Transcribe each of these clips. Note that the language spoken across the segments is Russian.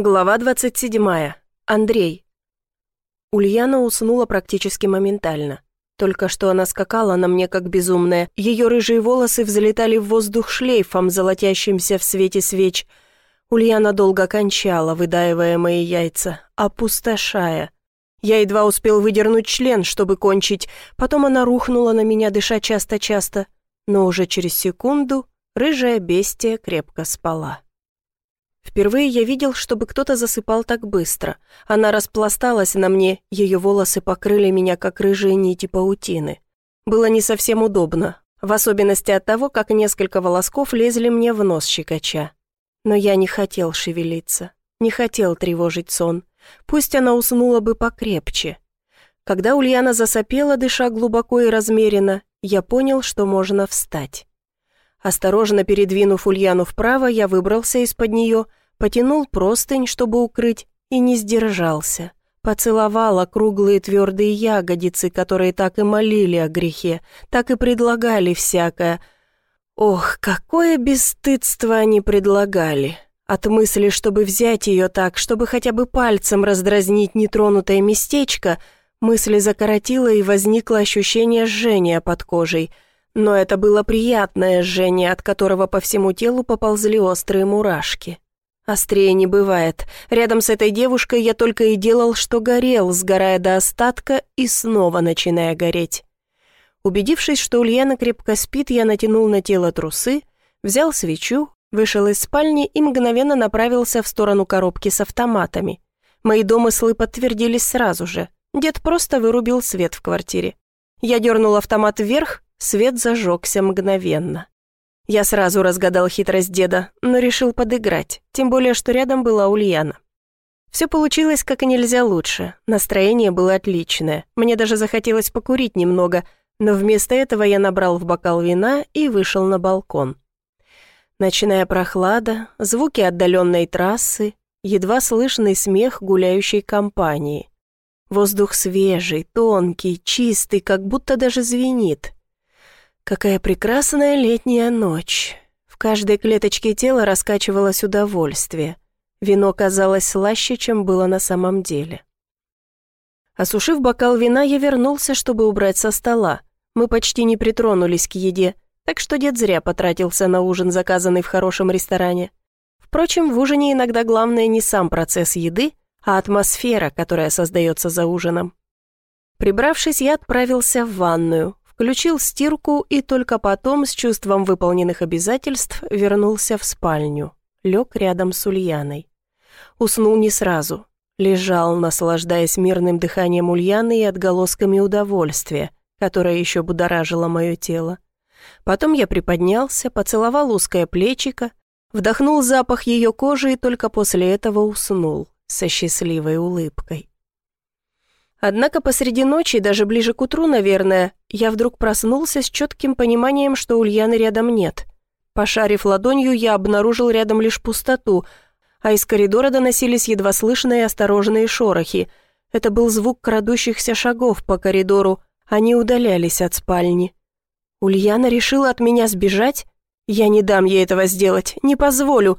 Глава 27. Андрей. Ульяна уснула практически моментально. Только что она скакала на мне как безумная, ее рыжие волосы взлетали в воздух шлейфом, золотящимся в свете свеч. Ульяна долго кончала, выдаивая мои яйца, опустошая. Я едва успел выдернуть член, чтобы кончить, потом она рухнула на меня, дыша часто-часто, но уже через секунду рыжая бестия крепко спала. Впервые я видел, чтобы кто-то засыпал так быстро. Она распласталась на мне, ее волосы покрыли меня, как рыжие нити паутины. Было не совсем удобно, в особенности от того, как несколько волосков лезли мне в нос щекоча. Но я не хотел шевелиться, не хотел тревожить сон. Пусть она уснула бы покрепче. Когда Ульяна засопела, дыша глубоко и размеренно, я понял, что можно встать. Осторожно передвинув Ульяну вправо, я выбрался из-под нее, потянул простынь, чтобы укрыть, и не сдержался. Поцеловал округлые твердые ягодицы, которые так и молили о грехе, так и предлагали всякое. Ох, какое бесстыдство они предлагали! От мысли, чтобы взять ее так, чтобы хотя бы пальцем раздразнить нетронутое местечко, мысли закоротило и возникло ощущение жжения под кожей — но это было приятное жжение, от которого по всему телу поползли острые мурашки. Острее не бывает. Рядом с этой девушкой я только и делал, что горел, сгорая до остатка и снова начиная гореть. Убедившись, что Ульяна крепко спит, я натянул на тело трусы, взял свечу, вышел из спальни и мгновенно направился в сторону коробки с автоматами. Мои домыслы подтвердились сразу же. Дед просто вырубил свет в квартире. Я дернул автомат вверх, свет зажегся мгновенно. Я сразу разгадал хитрость деда, но решил подыграть, тем более, что рядом была Ульяна. Все получилось как нельзя лучше, настроение было отличное, мне даже захотелось покурить немного, но вместо этого я набрал в бокал вина и вышел на балкон. Ночная прохлада, звуки отдаленной трассы, едва слышный смех гуляющей компании. Воздух свежий, тонкий, чистый, как будто даже звенит. Какая прекрасная летняя ночь. В каждой клеточке тела раскачивалось удовольствие. Вино казалось слаще, чем было на самом деле. Осушив бокал вина, я вернулся, чтобы убрать со стола. Мы почти не притронулись к еде, так что дед зря потратился на ужин, заказанный в хорошем ресторане. Впрочем, в ужине иногда главное не сам процесс еды, а атмосфера, которая создается за ужином. Прибравшись, я отправился в ванную, включил стирку и только потом, с чувством выполненных обязательств, вернулся в спальню. Лег рядом с Ульяной. Уснул не сразу. Лежал, наслаждаясь мирным дыханием Ульяны и отголосками удовольствия, которое еще будоражило мое тело. Потом я приподнялся, поцеловал узкое плечико, вдохнул запах ее кожи и только после этого уснул со счастливой улыбкой. Однако посреди ночи, даже ближе к утру, наверное, я вдруг проснулся с четким пониманием, что Ульяны рядом нет. Пошарив ладонью, я обнаружил рядом лишь пустоту, а из коридора доносились едва слышные осторожные шорохи. Это был звук крадущихся шагов по коридору, они удалялись от спальни. Ульяна решила от меня сбежать? Я не дам ей этого сделать, не позволю.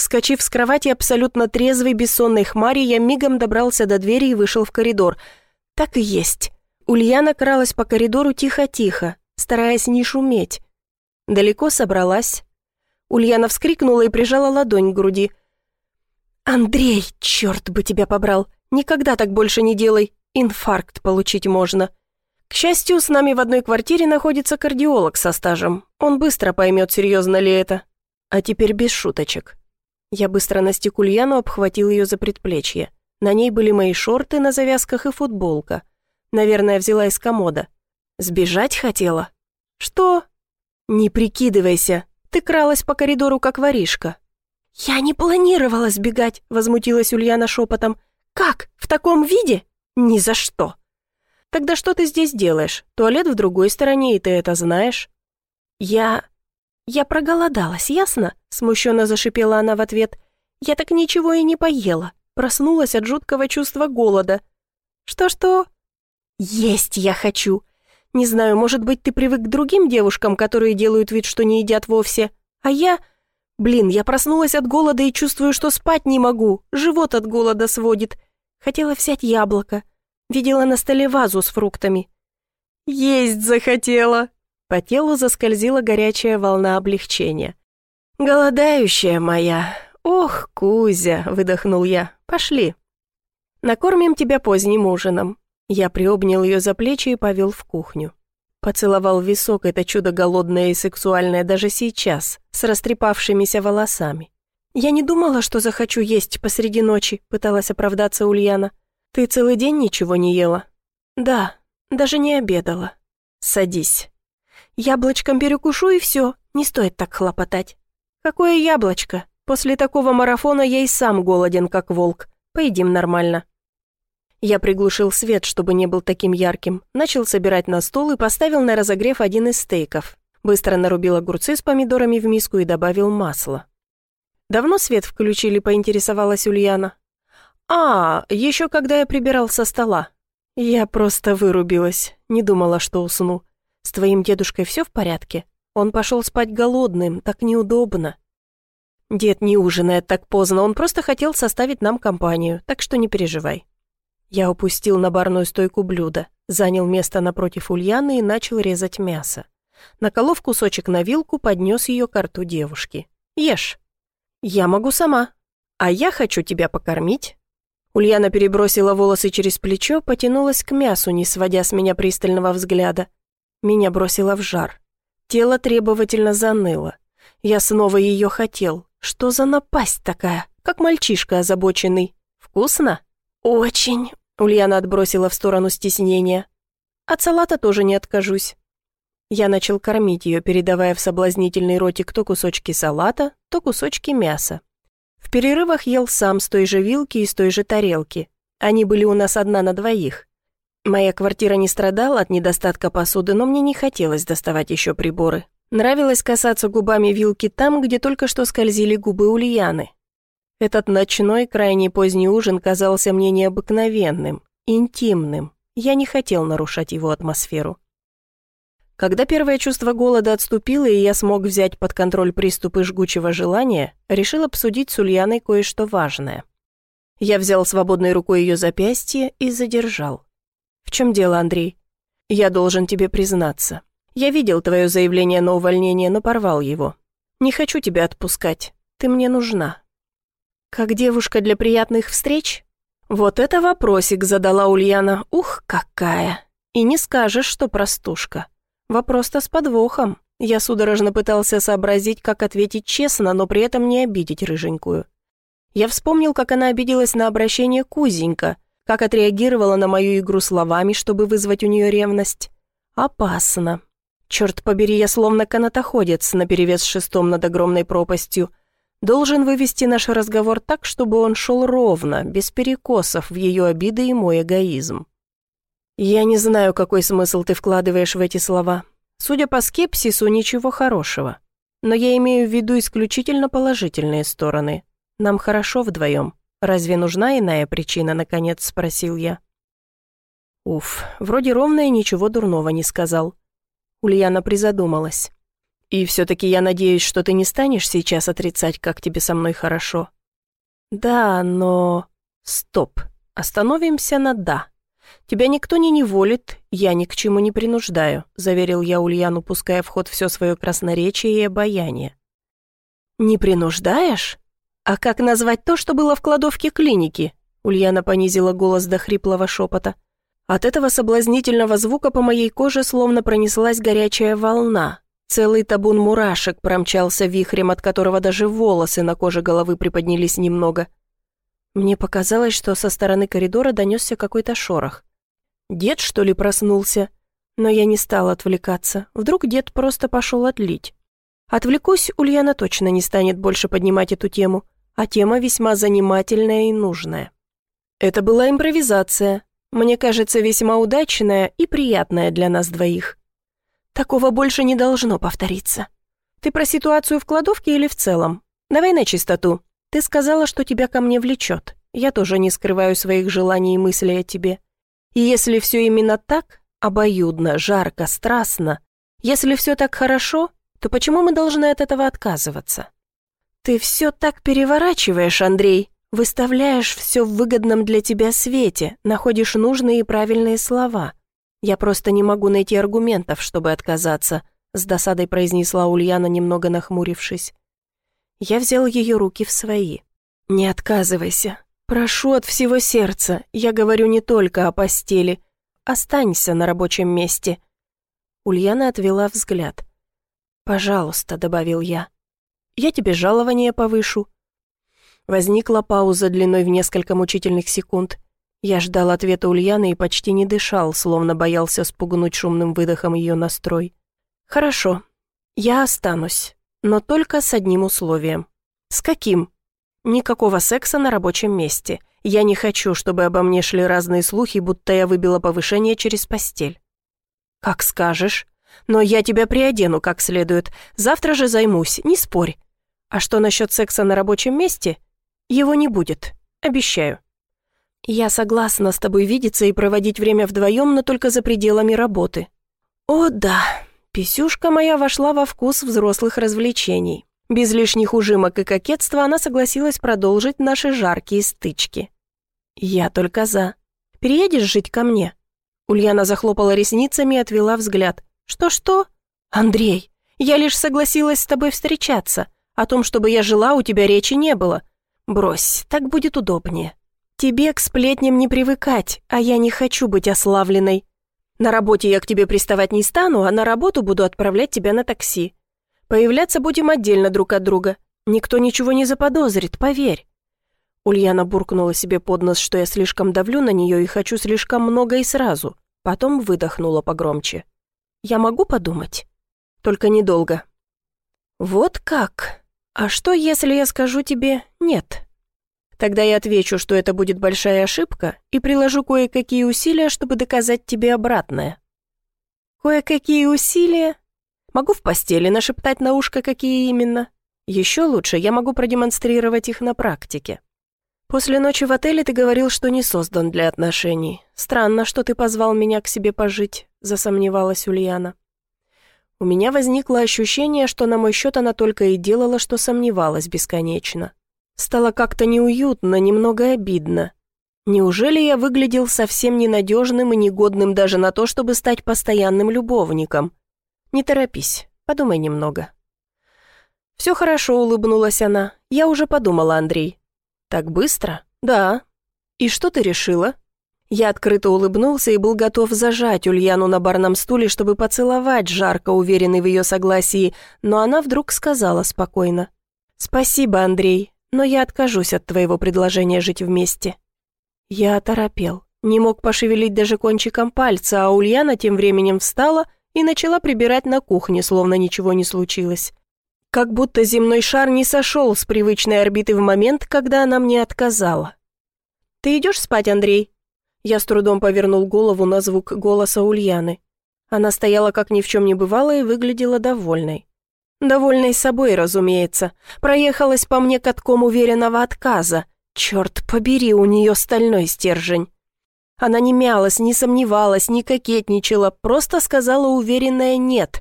Вскочив с кровати абсолютно трезвой бессонной хмари, я мигом добрался до двери и вышел в коридор. Так и есть. Ульяна кралась по коридору тихо-тихо, стараясь не шуметь. Далеко собралась. Ульяна вскрикнула и прижала ладонь к груди. «Андрей, черт бы тебя побрал! Никогда так больше не делай! Инфаркт получить можно!» К счастью, с нами в одной квартире находится кардиолог со стажем. Он быстро поймет, серьезно ли это. А теперь без шуточек. Я быстро настиг Ульяну, обхватил ее за предплечье. На ней были мои шорты на завязках и футболка. Наверное, взяла из комода. Сбежать хотела? Что? Не прикидывайся. Ты кралась по коридору, как воришка. Я не планировала сбегать, возмутилась Ульяна шепотом. Как? В таком виде? Ни за что. Тогда что ты здесь делаешь? Туалет в другой стороне, и ты это знаешь. Я... «Я проголодалась, ясно?» – смущенно зашипела она в ответ. «Я так ничего и не поела. Проснулась от жуткого чувства голода». «Что-что?» «Есть я хочу. Не знаю, может быть, ты привык к другим девушкам, которые делают вид, что не едят вовсе, а я Блин, я проснулась от голода и чувствую, что спать не могу. Живот от голода сводит. Хотела взять яблоко. Видела на столе вазу с фруктами. Есть захотела. По телу заскользила горячая волна облегчения. «Голодающая моя! Ох, Кузя!» — выдохнул я. «Пошли. Накормим тебя поздним ужином». Я приобнял ее за плечи и повел в кухню. Поцеловал висок, это чудо голодное и сексуальное даже сейчас, с растрепавшимися волосами. «Я не думала, что захочу есть посреди ночи», — пыталась оправдаться Ульяна. «Ты целый день ничего не ела?» «Да, даже не обедала». «Садись». «Яблочком перекушу и все, не стоит так хлопотать». «Какое яблочко? После такого марафона я и сам голоден, как волк. Поедим нормально». Я приглушил свет, чтобы не был таким ярким, начал собирать на стол и поставил на разогрев один из стейков. Быстро нарубил огурцы с помидорами в миску и добавил масло. «Давно свет включили?» – поинтересовалась Ульяна. «А, еще когда я прибирал со стола. Я просто вырубилась, не думала, что усну. С твоим дедушкой все в порядке? Он пошел спать голодным, так неудобно». «Дед не ужинает так поздно, он просто хотел составить нам компанию, так что не переживай». Я упустил на барную стойку блюдо, занял место напротив Ульяны и начал резать мясо. Наколов кусочек на вилку, поднес ее к рту девушки. «Ешь». «Я могу сама. А я хочу тебя покормить». Ульяна перебросила волосы через плечо, потянулась к мясу, не сводя с меня пристального взгляда. Меня бросило в жар. Тело требовательно заныло. Я снова ее хотел. Что за напасть такая? Как мальчишка озабоченный. Вкусно? Очень, Ульяна отбросила в сторону стеснения. От салата тоже не откажусь. Я начал кормить ее, передавая в соблазнительный ротик то кусочки салата, то кусочки мяса. В перерывах ел сам с той же вилки и с той же тарелки. Они были у нас одна на двоих. Моя квартира не страдала от недостатка посуды, но мне не хотелось доставать еще приборы. Нравилось касаться губами вилки там, где только что скользили губы Ульяны. Этот ночной, крайне поздний ужин казался мне необыкновенным, интимным. Я не хотел нарушать его атмосферу. Когда первое чувство голода отступило, и я смог взять под контроль приступы жгучего желания, решил обсудить с Ульяной кое-что важное. Я взял свободной рукой ее запястье и задержал. «В чем дело, Андрей? Я должен тебе признаться. Я видел твое заявление на увольнение, но порвал его. Не хочу тебя отпускать. Ты мне нужна. «Как девушка для приятных встреч?» «Вот это вопросик задала Ульяна. Ух, какая! И не скажешь, что простушка. Вопрос-то с подвохом. Я судорожно пытался сообразить, как ответить честно, но при этом не обидеть рыженькую. Я вспомнил, как она обиделась на обращение Кузенька, как отреагировала на мою игру словами, чтобы вызвать у нее ревность. Опасно. Черт побери, я словно канатоходец наперевес шестом над огромной пропастью – должен вывести наш разговор так, чтобы он шел ровно, без перекосов в ее обиды и мой эгоизм. Я не знаю, какой смысл ты вкладываешь в эти слова. Судя по скепсису, ничего хорошего. Но я имею в виду исключительно положительные стороны. Нам хорошо вдвоем. Разве нужна иная причина, наконец спросил я. Уф, вроде ровно и ничего дурного не сказал. Ульяна призадумалась. И все-таки я надеюсь, что ты не станешь сейчас отрицать, как тебе со мной хорошо. Да, но... Стоп. Остановимся на «да». Тебя никто не неволит, я ни к чему не принуждаю», заверил я Ульяну, пуская в ход все свое красноречие и обаяние. «Не принуждаешь? А как назвать то, что было в кладовке клиники?» Ульяна понизила голос до хриплого шепота. От этого соблазнительного звука по моей коже словно пронеслась горячая волна, Целый табун мурашек промчался вихрем, от которого даже волосы на коже головы приподнялись немного. Мне показалось, что со стороны коридора донесся какой-то шорох. Дед, что ли, проснулся? Но я не стала отвлекаться. Вдруг дед просто пошел отлить. Отвлекусь, Ульяна точно не станет больше поднимать эту тему, а тема весьма занимательная и нужная. Это была импровизация, мне кажется, весьма удачная и приятная для нас двоих. Такого больше не должно повториться. Ты про ситуацию в кладовке или в целом? Давай на чистоту. Ты сказала, что тебя ко мне влечет. Я тоже не скрываю своих желаний и мыслей о тебе. И если все именно так, обоюдно, жарко, страстно, если все так хорошо, то почему мы должны от этого отказываться? «Ты все так переворачиваешь, Андрей. Выставляешь все в выгодном для тебя свете, находишь нужные и правильные слова. Я просто не могу найти аргументов, чтобы отказаться», с досадой произнесла Ульяна, немного нахмурившись. Я взял ее руки в свои. «Не отказывайся. Прошу от всего сердца. Я говорю не только о постели. Останься на рабочем месте». Ульяна отвела взгляд. «Пожалуйста», — добавил я. «Я тебе жалование повышу». Возникла пауза длиной в несколько мучительных секунд. Я ждал ответа Ульяны и почти не дышал, словно боялся спугнуть шумным выдохом ее настрой. «Хорошо, я останусь, но только с одним условием». «С каким?» «Никакого секса на рабочем месте. Я не хочу, чтобы обо мне шли разные слухи, будто я выбила повышение через постель». «Как скажешь. Но я тебя приодену как следует. Завтра же займусь, не спорь. А что насчет секса на рабочем месте? Его не будет. Обещаю». «Я согласна с тобой видеться и проводить время вдвоем, но только за пределами работы». «О, да, писюшка моя вошла во вкус взрослых развлечений. Без лишних ужимок и кокетства она согласилась продолжить наши жаркие стычки. Я только за. Переедешь жить ко мне?» Ульяна захлопала ресницами и отвела взгляд. «Что-что? Андрей, я лишь согласилась с тобой встречаться. О том, чтобы я жила, у тебя речи не было. Брось, так будет удобнее. Тебе к сплетням не привыкать, а я не хочу быть ославленной. На работе я к тебе приставать не стану, а на работу буду отправлять тебя на такси. Появляться будем отдельно друг от друга. Никто ничего не заподозрит, поверь. Ульяна буркнула себе под нос, что я слишком давлю на нее и хочу слишком много и сразу. Потом выдохнула погромче. «Я могу подумать?» «Только недолго». «Вот как? А что, если я скажу тебе «нет»?» Тогда я отвечу, что это будет большая ошибка и приложу кое-какие усилия, чтобы доказать тебе обратное. Кое-какие усилия? Могу в постели нашептать на ушко, какие именно. Еще лучше я могу продемонстрировать их на практике. «После ночи в отеле ты говорил, что не создан для отношений. Странно, что ты позвал меня к себе пожить», — засомневалась Ульяна. У меня возникло ощущение, что на мой счет она только и делала, что сомневалась бесконечно. Стало как-то неуютно, немного обидно. Неужели я выглядел совсем ненадежным и негодным даже на то, чтобы стать постоянным любовником? Не торопись, подумай немного. «Все хорошо», — улыбнулась она. «Я уже подумала, Андрей. «Так быстро?» «Да». «И что ты решила?» Я открыто улыбнулся и был готов зажать Ульяну на барном стуле, чтобы поцеловать, жарко уверенный в ее согласии, но она вдруг сказала спокойно. «Спасибо, Андрей, но я откажусь от твоего предложения жить вместе». Я оторопел, не мог пошевелить даже кончиком пальца, а Ульяна тем временем встала и начала прибирать на кухне, словно ничего не случилось. Как будто земной шар не сошел с привычной орбиты в момент, когда она мне отказала. «Ты идешь спать, Андрей?» Я с трудом повернул голову на звук голоса Ульяны. Она стояла, как ни в чем не бывало, и выглядела довольной. Довольной собой, разумеется. Проехалась по мне катком уверенного отказа. Черт побери, у нее стальной стержень. Она не мялась, не сомневалась, не кокетничала, просто сказала уверенное «нет»,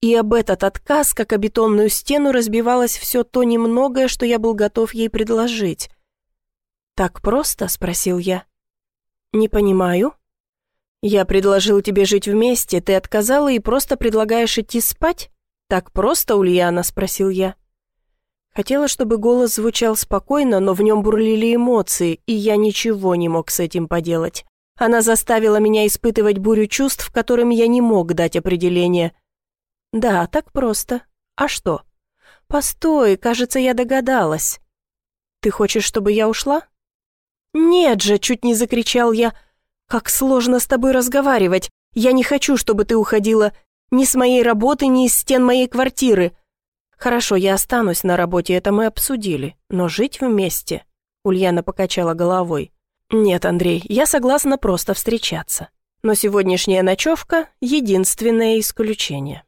и об этот отказ, как о бетонную стену, разбивалось все то немногое, что я был готов ей предложить. «Так просто?» — спросил я. «Не понимаю». «Я предложил тебе жить вместе, ты отказала и просто предлагаешь идти спать? Так просто, Ульяна?» — спросил я. Хотела, чтобы голос звучал спокойно, но в нем бурлили эмоции, и я ничего не мог с этим поделать. Она заставила меня испытывать бурю чувств, которым я не мог дать определение — «Да, так просто. А что?» «Постой, кажется, я догадалась. Ты хочешь, чтобы я ушла?» «Нет же!» — чуть не закричал я. «Как сложно с тобой разговаривать. Я не хочу, чтобы ты уходила ни с моей работы, ни из стен моей квартиры. Хорошо, я останусь на работе, это мы обсудили. Но жить вместе...» Ульяна покачала головой. «Нет, Андрей, я согласна просто встречаться. Но сегодняшняя ночевка — единственное исключение».